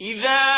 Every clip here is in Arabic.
إذا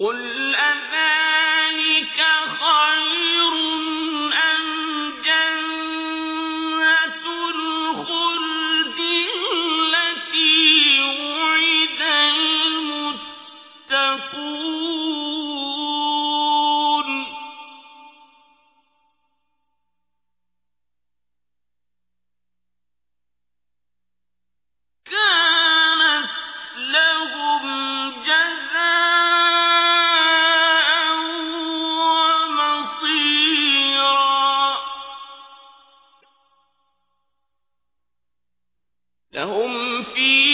قل لهم في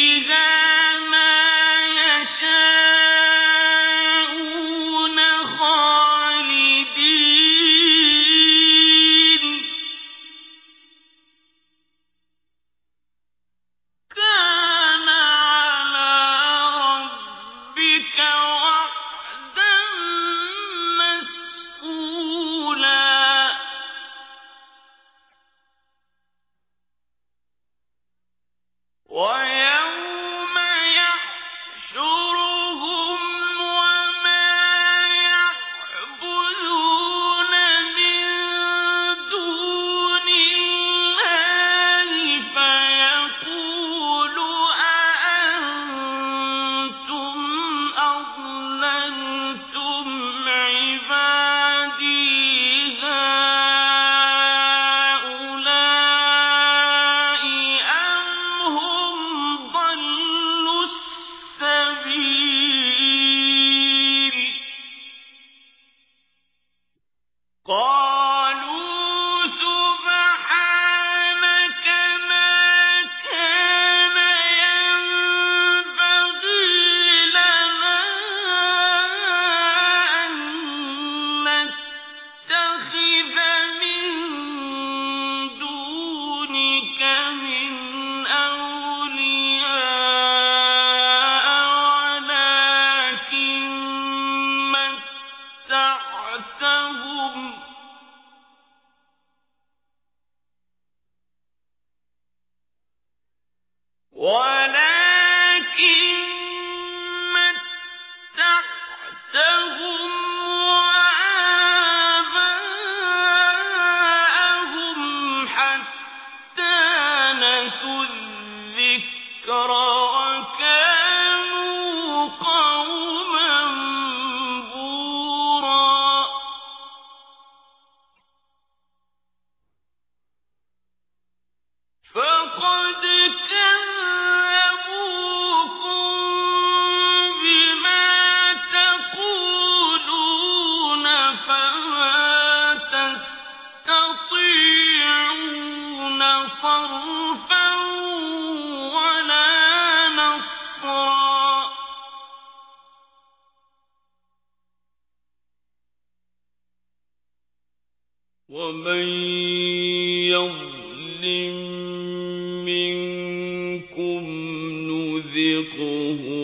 أطعتهم ولكن متعتهم حتى نسوا يظلم منكم نذقه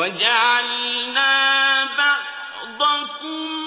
وجعلنا بعضكم